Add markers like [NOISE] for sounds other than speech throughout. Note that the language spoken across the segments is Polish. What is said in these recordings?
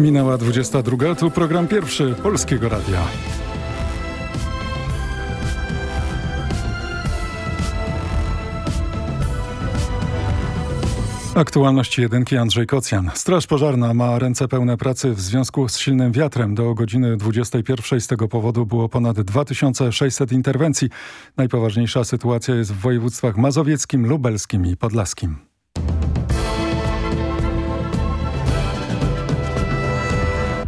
Minęła 22. Tu program pierwszy Polskiego Radia. Aktualności jedynki Andrzej Kocjan. Straż Pożarna ma ręce pełne pracy w związku z silnym wiatrem. Do godziny 21 z tego powodu było ponad 2600 interwencji. Najpoważniejsza sytuacja jest w województwach mazowieckim, lubelskim i podlaskim.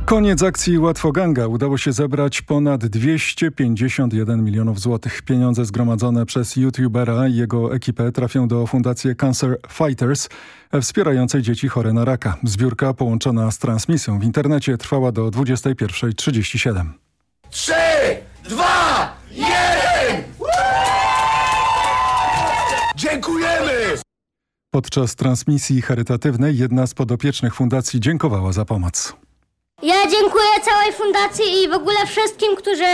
Koniec akcji Łatwoganga. Udało się zebrać ponad 251 milionów złotych. Pieniądze zgromadzone przez youtubera i jego ekipę trafią do Fundacji Cancer Fighters wspierającej dzieci chore na raka. Zbiórka połączona z transmisją w internecie trwała do 21.37. 3, 2, 1! Dziękujemy! Podczas transmisji charytatywnej jedna z podopiecznych fundacji dziękowała za pomoc. Ja dziękuję całej fundacji i w ogóle wszystkim, którzy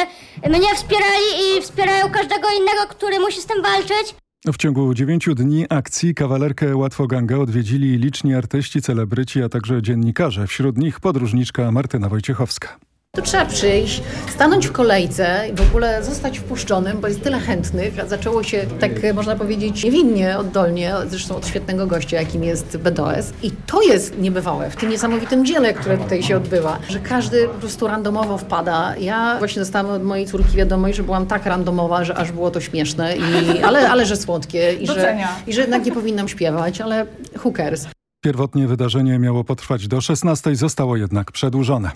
mnie wspierali i wspierają każdego innego, który musi z tym walczyć. W ciągu dziewięciu dni akcji kawalerkę Łatwoganga odwiedzili liczni artyści, celebryci, a także dziennikarze. Wśród nich podróżniczka Martyna Wojciechowska. Tu trzeba przyjść, stanąć w kolejce i w ogóle zostać wpuszczonym, bo jest tyle chętnych. A zaczęło się tak, można powiedzieć, niewinnie, oddolnie, zresztą od świetnego gościa, jakim jest BDOS. I to jest niebywałe w tym niesamowitym dziele, które tutaj się odbywa, że każdy po prostu randomowo wpada. Ja właśnie dostałam od mojej córki wiadomość, że byłam tak randomowa, że aż było to śmieszne, i, ale, ale że słodkie i że, i że jednak nie powinnam śpiewać, ale who cares. Pierwotnie wydarzenie miało potrwać do 16, zostało jednak przedłużone.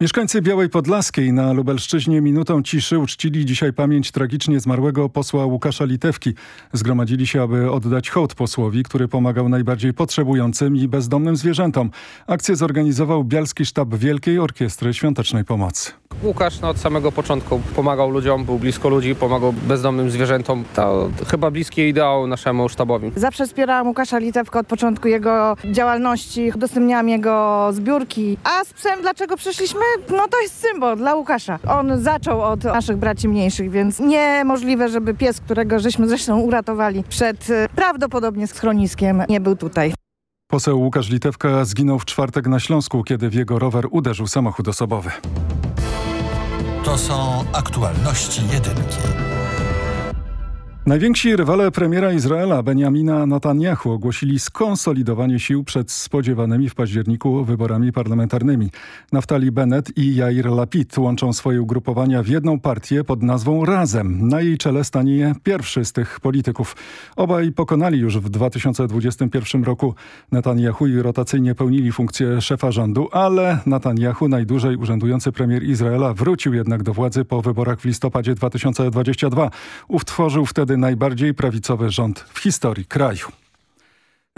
Mieszkańcy Białej Podlaskiej na Lubelszczyźnie minutą ciszy uczcili dzisiaj pamięć tragicznie zmarłego posła Łukasza Litewki. Zgromadzili się, aby oddać hołd posłowi, który pomagał najbardziej potrzebującym i bezdomnym zwierzętom. Akcję zorganizował Bialski Sztab Wielkiej Orkiestry Świątecznej Pomocy. Łukasz no, od samego początku pomagał ludziom, był blisko ludzi, pomagał bezdomnym zwierzętom. To chyba bliskie ideał naszemu sztabowi. Zawsze wspierałam Łukasza Litewka od początku jego działalności, udostępniałam jego zbiórki. A z psem dlaczego przyszliśmy? No to jest symbol dla Łukasza. On zaczął od naszych braci mniejszych, więc niemożliwe, żeby pies, którego żeśmy zresztą uratowali przed prawdopodobnie schroniskiem, nie był tutaj. Poseł Łukasz Litewka zginął w czwartek na Śląsku, kiedy w jego rower uderzył samochód osobowy. To są aktualności jedynki. Najwięksi rywale premiera Izraela Benjamina Netanyahu ogłosili skonsolidowanie sił przed spodziewanymi w październiku wyborami parlamentarnymi. Naftali Bennett i Jair Lapid łączą swoje ugrupowania w jedną partię pod nazwą Razem. Na jej czele stanie pierwszy z tych polityków. Obaj pokonali już w 2021 roku Netanyahu i rotacyjnie pełnili funkcję szefa rządu, ale Netanyahu, najdłużej urzędujący premier Izraela, wrócił jednak do władzy po wyborach w listopadzie 2022. Utworzył wtedy najbardziej prawicowy rząd w historii kraju.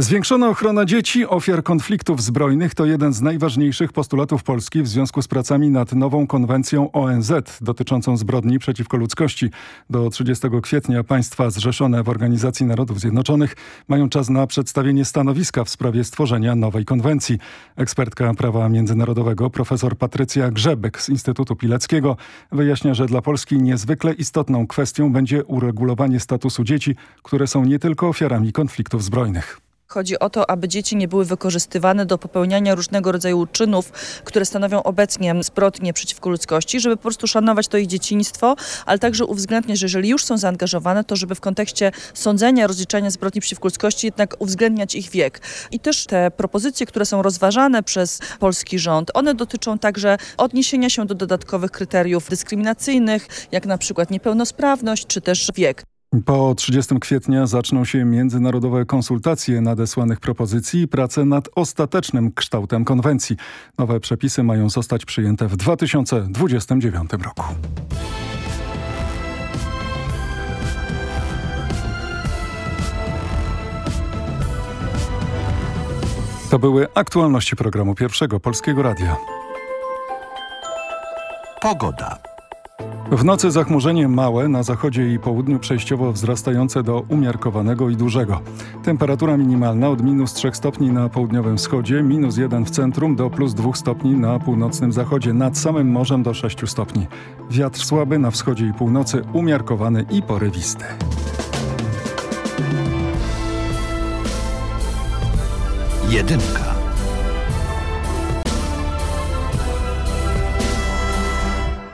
Zwiększona ochrona dzieci, ofiar konfliktów zbrojnych to jeden z najważniejszych postulatów Polski w związku z pracami nad nową konwencją ONZ dotyczącą zbrodni przeciwko ludzkości. Do 30 kwietnia państwa zrzeszone w Organizacji Narodów Zjednoczonych mają czas na przedstawienie stanowiska w sprawie stworzenia nowej konwencji. Ekspertka prawa międzynarodowego profesor Patrycja Grzebek z Instytutu Pileckiego wyjaśnia, że dla Polski niezwykle istotną kwestią będzie uregulowanie statusu dzieci, które są nie tylko ofiarami konfliktów zbrojnych. Chodzi o to, aby dzieci nie były wykorzystywane do popełniania różnego rodzaju czynów, które stanowią obecnie zbrodnie przeciwko ludzkości, żeby po prostu szanować to ich dzieciństwo, ale także uwzględniać, że jeżeli już są zaangażowane, to żeby w kontekście sądzenia, rozliczania zbrodni przeciwko ludzkości jednak uwzględniać ich wiek. I też te propozycje, które są rozważane przez polski rząd, one dotyczą także odniesienia się do dodatkowych kryteriów dyskryminacyjnych, jak na przykład niepełnosprawność czy też wiek. Po 30 kwietnia zaczną się międzynarodowe konsultacje nadesłanych propozycji i prace nad ostatecznym kształtem konwencji. Nowe przepisy mają zostać przyjęte w 2029 roku. To były aktualności programu Pierwszego Polskiego Radia. Pogoda. W nocy zachmurzenie małe, na zachodzie i południu przejściowo wzrastające do umiarkowanego i dużego. Temperatura minimalna od minus 3 stopni na południowym wschodzie, minus 1 w centrum do plus 2 stopni na północnym zachodzie, nad samym morzem do 6 stopni. Wiatr słaby na wschodzie i północy, umiarkowany i porywisty. Jedynka.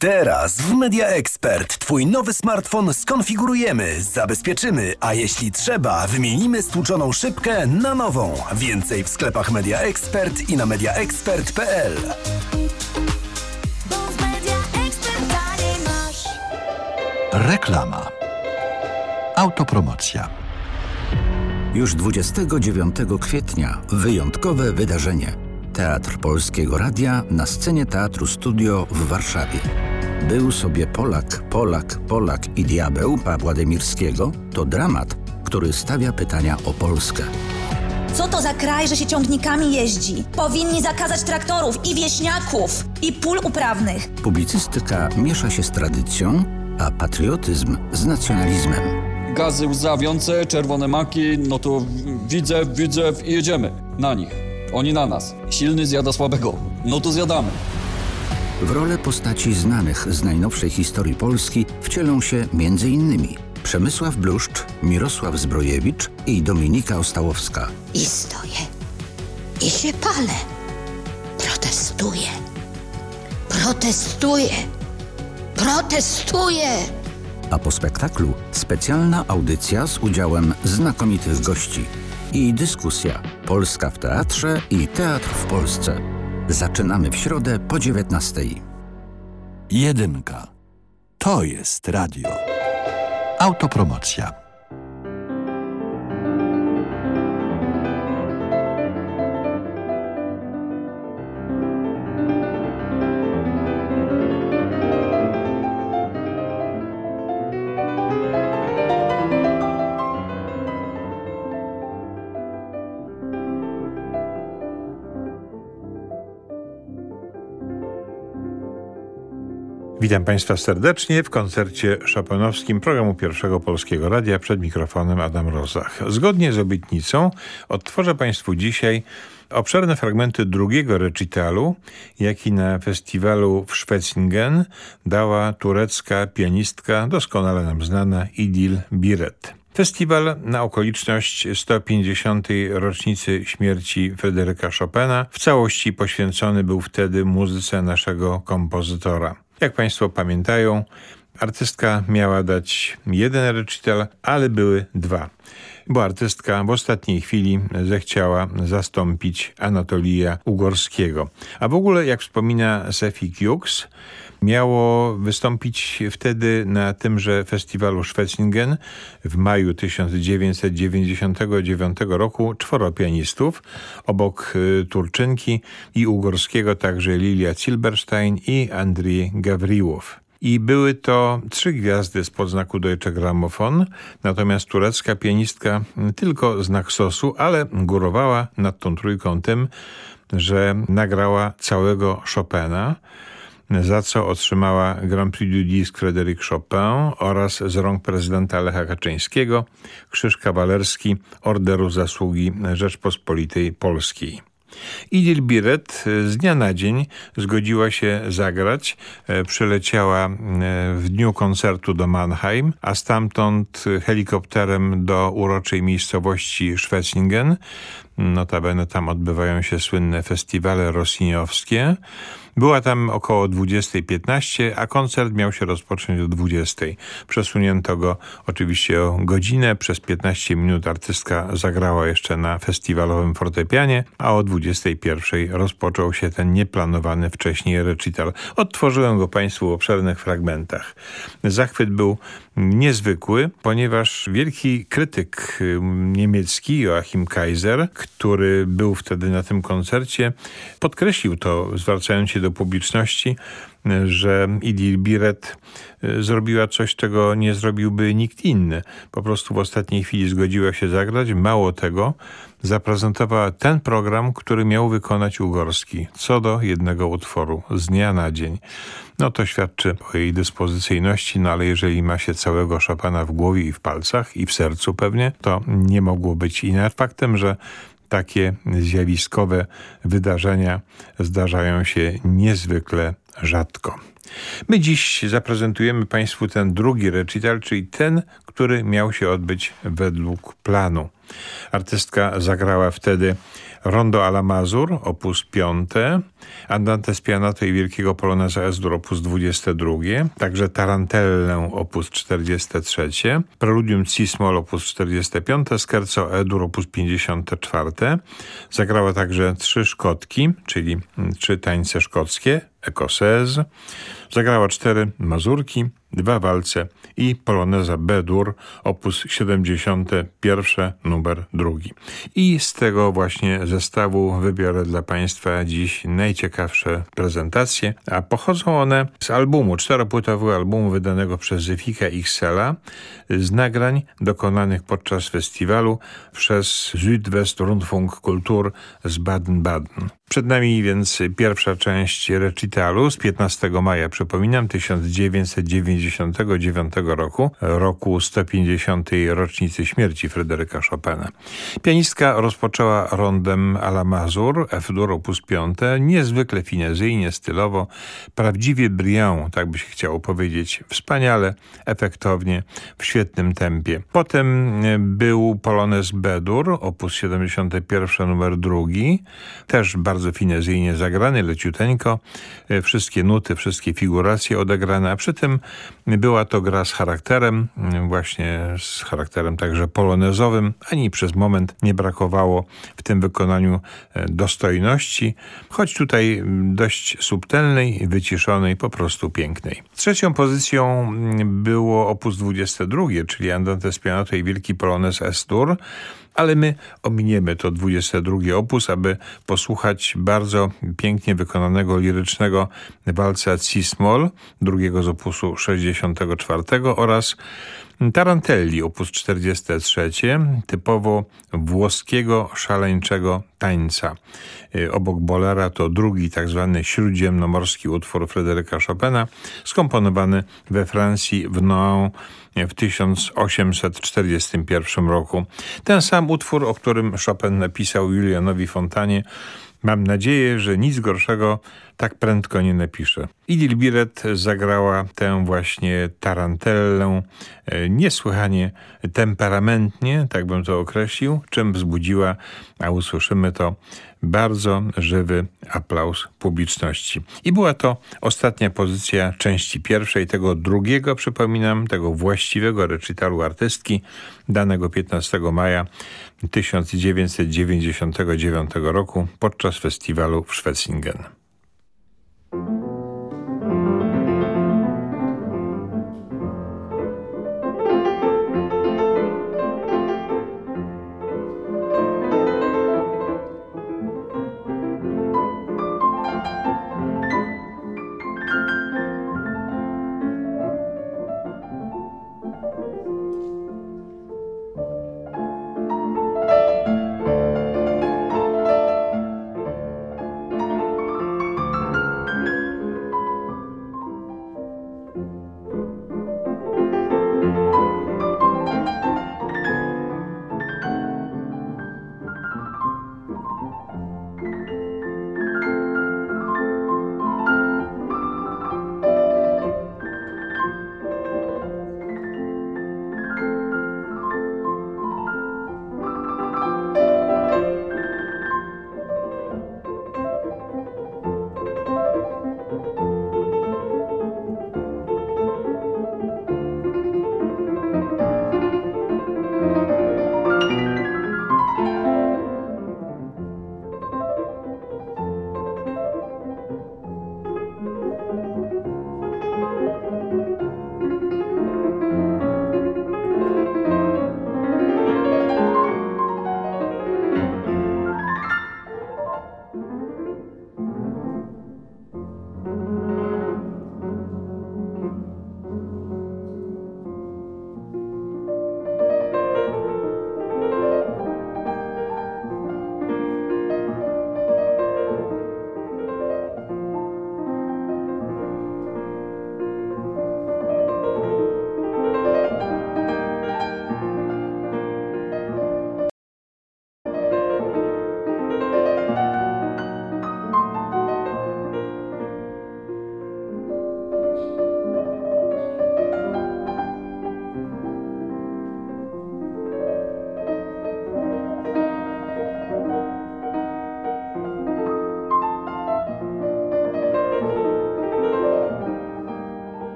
Teraz w Media Expert Twój nowy smartfon skonfigurujemy, zabezpieczymy, a jeśli trzeba, wymienimy stłuczoną szybkę na nową. Więcej w sklepach Media Expert i na mediaexpert.pl. Reklama. Autopromocja. Już 29 kwietnia wyjątkowe wydarzenie. Teatr Polskiego Radia na scenie Teatru Studio w Warszawie. Był sobie Polak, Polak, Polak i diabeł Pawła Demirskiego to dramat, który stawia pytania o Polskę. Co to za kraj, że się ciągnikami jeździ? Powinni zakazać traktorów i wieśniaków, i pól uprawnych. Publicystyka miesza się z tradycją, a patriotyzm z nacjonalizmem. Gazy łzawiące, czerwone maki, no to widzę, widzę i jedziemy na nich. Oni na nas. Silny zjada słabego. No to zjadamy. W rolę postaci znanych z najnowszej historii Polski wcielą się m.in. Przemysław Bluszcz, Mirosław Zbrojewicz i Dominika Ostałowska. I stoję. I się palę. Protestuję. Protestuję. Protestuję. A po spektaklu specjalna audycja z udziałem znakomitych gości i dyskusja Polska w teatrze i teatr w Polsce. Zaczynamy w środę po 19. Jedynka. To jest radio. Autopromocja. Witam Państwa serdecznie w koncercie szopenowskim programu Pierwszego Polskiego Radia przed mikrofonem Adam Rozach. Zgodnie z obietnicą odtworzę Państwu dzisiaj obszerne fragmenty drugiego recitalu, jaki na festiwalu w Schwetzingen dała turecka pianistka doskonale nam znana Idil Biret. Festiwal na okoliczność 150. rocznicy śmierci Fryderyka Chopina w całości poświęcony był wtedy muzyce naszego kompozytora. Jak Państwo pamiętają, artystka miała dać jeden recital, ale były dwa. Bo artystka w ostatniej chwili zechciała zastąpić Anatolija Ugorskiego. A w ogóle, jak wspomina Sefi Hughes, miało wystąpić wtedy na tymże festiwalu Schwetzingen w maju 1999 roku czworo pianistów, obok Turczynki i Ugorskiego także Lilia Silberstein i Andrzej Gawriłow. I były to trzy gwiazdy z podznaku Deutsche Grammophon, natomiast turecka pianistka tylko znak sosu, ale górowała nad tą trójką tym, że nagrała całego Chopina, za co otrzymała Grand Prix du Disque Frédéric Chopin oraz z rąk prezydenta Lecha Kaczyńskiego krzyż kawalerski Orderu Zasługi Rzeczpospolitej Polskiej. Idil Biret z dnia na dzień zgodziła się zagrać. Przyleciała w dniu koncertu do Mannheim, a stamtąd helikopterem do uroczej miejscowości Schwetzingen. Notabene tam odbywają się słynne festiwale rossiniowskie. Była tam około 20.15, a koncert miał się rozpocząć o 20.00. Przesunięto go oczywiście o godzinę. Przez 15 minut artystka zagrała jeszcze na festiwalowym fortepianie, a o 21.00 rozpoczął się ten nieplanowany wcześniej recital. Odtworzyłem go Państwu w obszernych fragmentach. Zachwyt był niezwykły, ponieważ wielki krytyk niemiecki Joachim Kaiser, który był wtedy na tym koncercie, podkreślił to, zwracając się do publiczności, że Idil Biret zrobiła coś, czego nie zrobiłby nikt inny. Po prostu w ostatniej chwili zgodziła się zagrać. Mało tego, zaprezentowała ten program, który miał wykonać Ugorski, co do jednego utworu, z dnia na dzień. No to świadczy o jej dyspozycyjności, no ale jeżeli ma się całego Chopina w głowie i w palcach i w sercu pewnie, to nie mogło być inaczej. Faktem, że takie zjawiskowe wydarzenia zdarzają się niezwykle rzadko. My dziś zaprezentujemy Państwu ten drugi recital, czyli ten, który miał się odbyć według planu. Artystka zagrała wtedy Rondo alla Mazur, opus 5, Andante Spianato i Wielkiego Poloneza S-dur, opus 22, także Tarantellę, opus 43, Preludium Cismol, opus 45, Scherzo E-dur, opus 54. Zagrała także trzy szkotki, czyli trzy tańce szkockie, Ekosez. Zagrała cztery mazurki, dwa walce i poloneza B-dur, opus 71, numer drugi. I z tego właśnie zestawu wybiorę dla Państwa dziś najciekawsze prezentacje, a pochodzą one z albumu, czteropłytowego albumu wydanego przez Zefika Xela, z nagrań dokonanych podczas festiwalu przez Südwest Rundfunk Kultur z Baden-Baden. Przed nami więc pierwsza część recitalu z 15 maja, przypominam, 1999 roku, roku 150. rocznicy śmierci Fryderyka Chopina. Pianistka rozpoczęła rondem a la Mazur, F-dur op. 5, niezwykle finezyjnie, stylowo, prawdziwie brillant, tak by się chciało powiedzieć, wspaniale, efektownie, w świetnym tempie. Potem był Polonez B-dur, op. 71, numer drugi, też bardzo bardzo finezyjnie zagrany, leciuteńko. E, wszystkie nuty, wszystkie figuracje odegrane, a przy tym była to gra z charakterem, mm, właśnie z charakterem także polonezowym. Ani przez moment nie brakowało w tym wykonaniu e, dostojności, choć tutaj dość subtelnej, wyciszonej, po prostu pięknej. Trzecią pozycją było opus 22, czyli Andante Spianato i Wielki Polonez Estur ale my ominiemy to 22 opus, aby posłuchać bardzo pięknie wykonanego lirycznego walca Cismol, drugiego z opusu 64 oraz Tarantelli, opus 43, typowo włoskiego szaleńczego tańca. Y, obok bolera to drugi tak zwany śródziemnomorski utwór Fryderyka Chopina, skomponowany we Francji w Nohant w 1841 roku. Ten sam utwór, o którym Chopin napisał Julianowi Fontanie, Mam nadzieję, że nic gorszego tak prędko nie napiszę. Idil Biret zagrała tę właśnie tarantellę e, niesłychanie temperamentnie, tak bym to określił, czym wzbudziła, a usłyszymy to, bardzo żywy aplauz publiczności. I była to ostatnia pozycja części pierwszej, tego drugiego, przypominam, tego właściwego recitalu artystki, danego 15 maja 1999 roku podczas festiwalu w Schwetzingen.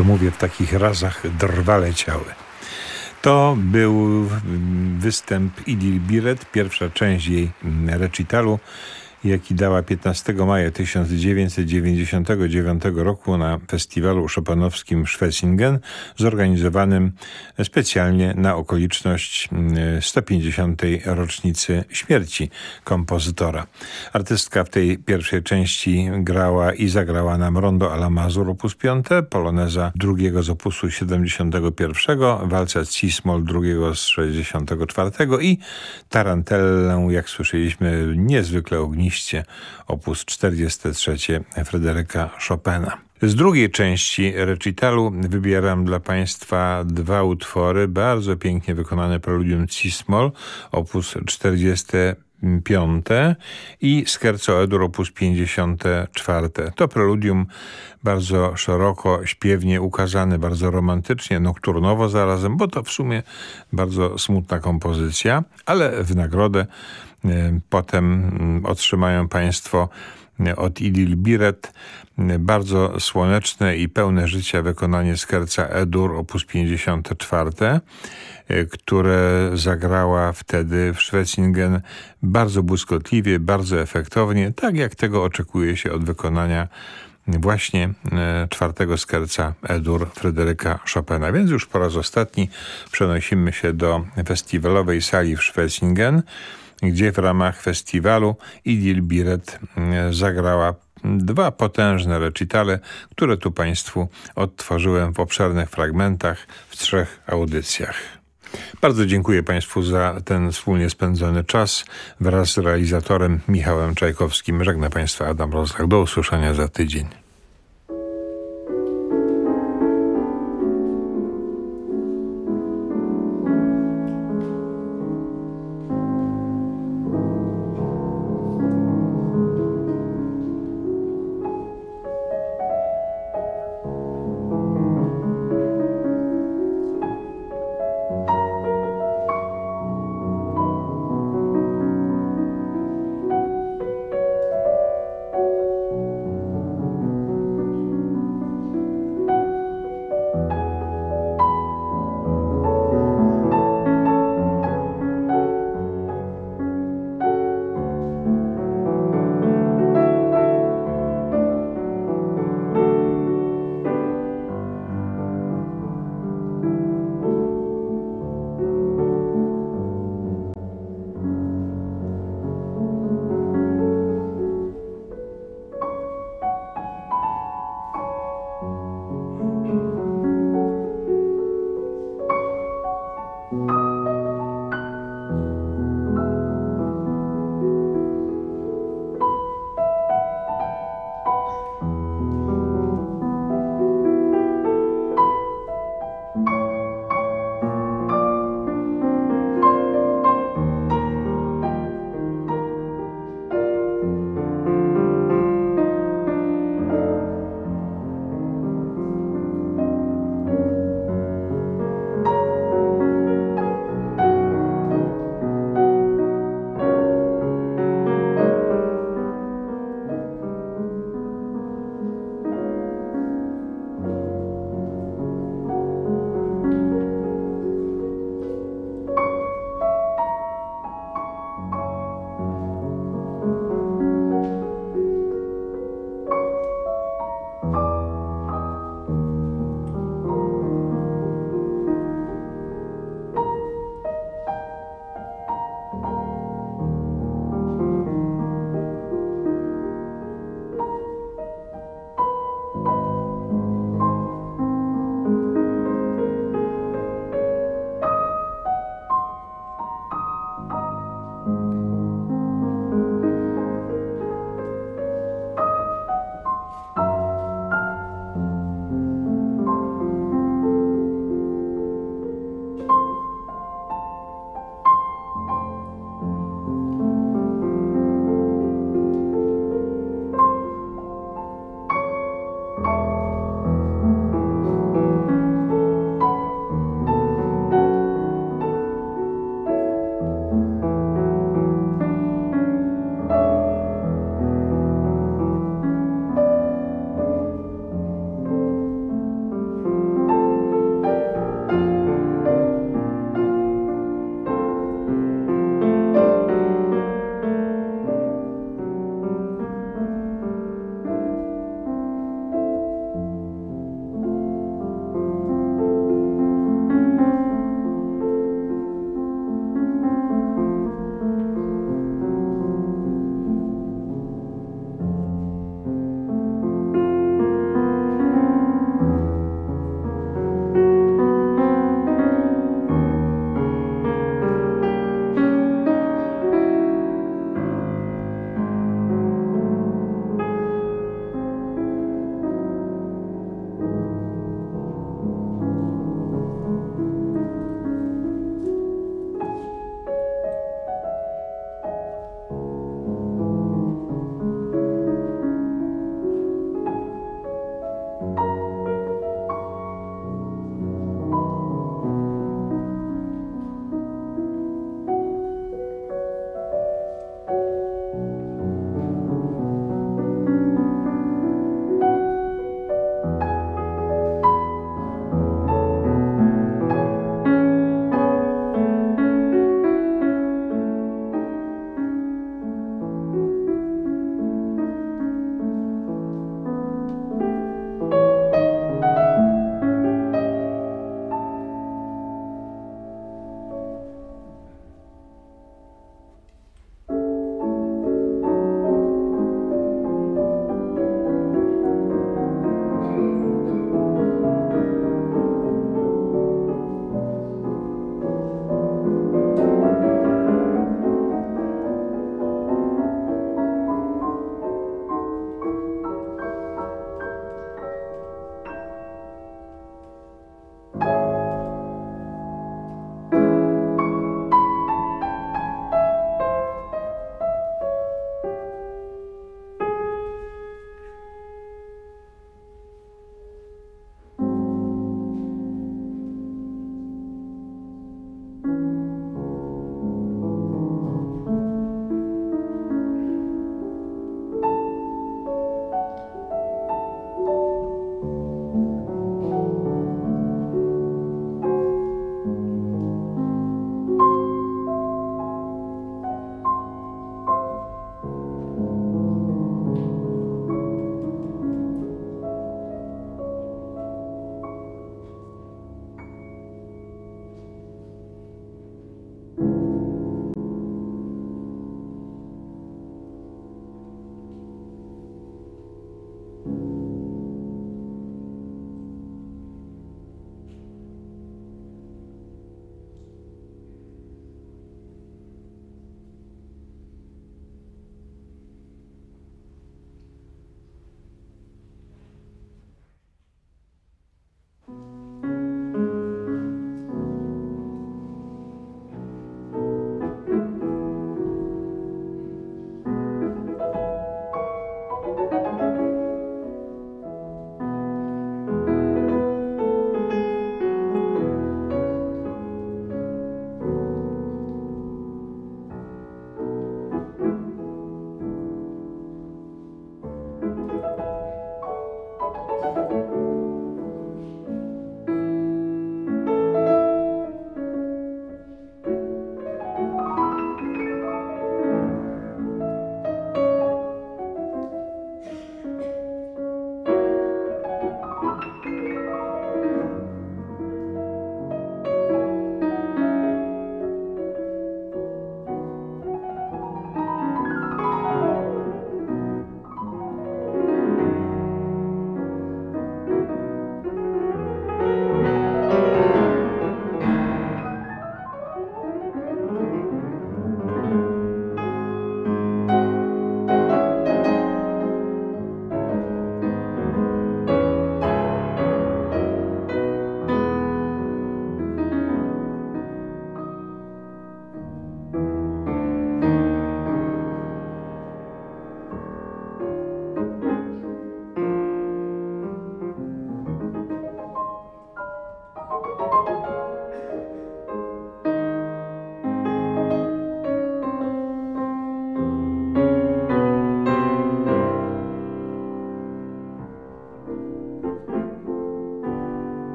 To mówię, w takich razach drwa leciały. To był występ Idil Biret, pierwsza część jej recitalu jaki dała 15 maja 1999 roku na festiwalu szopanowskim Schwesingen, zorganizowanym specjalnie na okoliczność 150. Mm, rocznicy śmierci kompozytora. Artystka w tej pierwszej części grała i zagrała nam Rondo alla Mazur op. 5, Poloneza drugiego z opusu 71, walca Cismol drugiego z 64 i Tarantellę, jak słyszeliśmy, niezwykle ogniście liście opus 43 Fryderyka Chopina. Z drugiej części recitalu wybieram dla Państwa dwa utwory bardzo pięknie wykonane preludium Cismol opus 45 i Scherzo Edur op. 54. To preludium bardzo szeroko, śpiewnie ukazane, bardzo romantycznie, nokturnowo zarazem, bo to w sumie bardzo smutna kompozycja, ale w nagrodę potem mm, otrzymają Państwo e, od Idil Biret e, bardzo słoneczne i pełne życia wykonanie skerca Edur op. 54, które zagrała wtedy w Schwetzingen bardzo błyskotliwie, bardzo efektownie, tak jak tego oczekuje się od wykonania właśnie czwartego skerca Edur Fryderyka Chopina. Więc już po raz ostatni przenosimy się do festiwalowej sali w Schwetzingen, gdzie w ramach festiwalu Idil Biret mm, zagrała dwa potężne recitale, które tu Państwu odtworzyłem w obszernych fragmentach w trzech audycjach. Bardzo dziękuję Państwu za ten wspólnie spędzony czas. Wraz z realizatorem Michałem Czajkowskim żegna Państwa Adam Rozlach. Do usłyszenia za tydzień.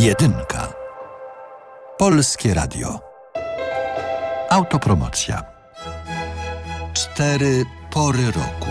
Jedynka. Polskie Radio. Autopromocja. Cztery pory roku.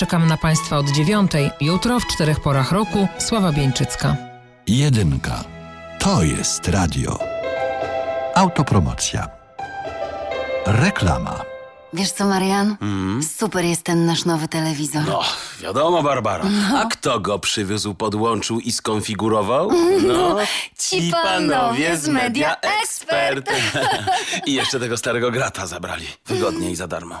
Czekam na Państwa od dziewiątej. Jutro w czterech porach roku Sława Bieńczycka. Jedynka. To jest radio. Autopromocja. Reklama. Wiesz co, Marian? Mm. Super jest ten nasz nowy telewizor. No, wiadomo, Barbara. A kto go przywiózł, podłączył i skonfigurował? No, Ci panowie z Media Expert. [LAUGHS] I jeszcze tego starego grata zabrali. Wygodnie i za darmo.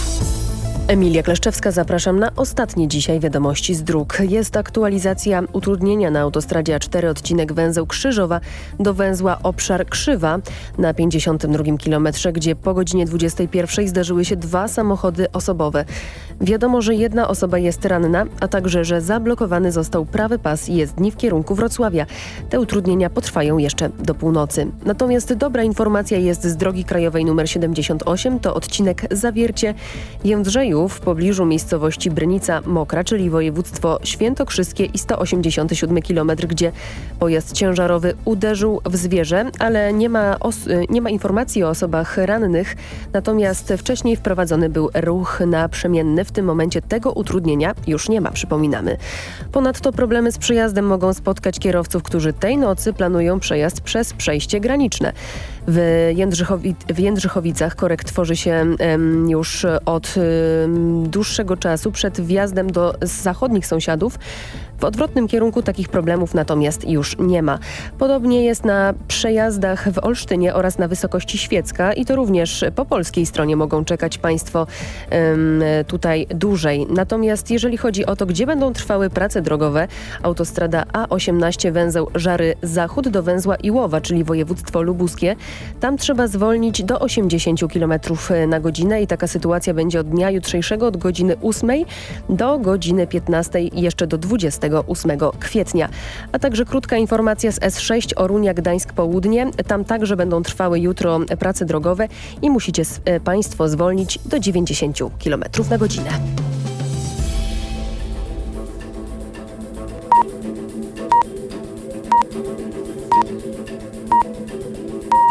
Emilia Kleszczewska, zapraszam na ostatnie dzisiaj wiadomości z dróg. Jest aktualizacja utrudnienia na autostradzie A4 odcinek węzeł Krzyżowa do węzła obszar Krzywa na 52 kilometrze, gdzie po godzinie 21 zdarzyły się dwa samochody osobowe. Wiadomo, że jedna osoba jest ranna, a także, że zablokowany został prawy pas jezdni w kierunku Wrocławia. Te utrudnienia potrwają jeszcze do północy. Natomiast dobra informacja jest z drogi krajowej nr 78, to odcinek Zawiercie Jędrzeju w pobliżu miejscowości Brynica Mokra, czyli województwo świętokrzyskie i 187 km, gdzie pojazd ciężarowy uderzył w zwierzę, ale nie ma, nie ma informacji o osobach rannych, natomiast wcześniej wprowadzony był ruch naprzemienny. W tym momencie tego utrudnienia już nie ma, przypominamy. Ponadto problemy z przejazdem mogą spotkać kierowców, którzy tej nocy planują przejazd przez przejście graniczne. W, Jędrzychowi w Jędrzychowicach korek tworzy się już od dłuższego czasu przed wjazdem do zachodnich sąsiadów. W odwrotnym kierunku takich problemów natomiast już nie ma. Podobnie jest na przejazdach w Olsztynie oraz na wysokości Świecka i to również po polskiej stronie mogą czekać Państwo um, tutaj dłużej. Natomiast jeżeli chodzi o to, gdzie będą trwały prace drogowe, autostrada A18 węzeł Żary Zachód do węzła Iłowa, czyli województwo lubuskie, tam trzeba zwolnić do 80 km na godzinę i taka sytuacja będzie od dnia jutrzejszego od godziny 8 do godziny 15 i jeszcze do 28 kwietnia. A także krótka informacja z S6 Orunia Gdańsk Południe. Tam także będą trwały jutro prace drogowe i musicie Państwo zwolnić do 90 km na godzinę.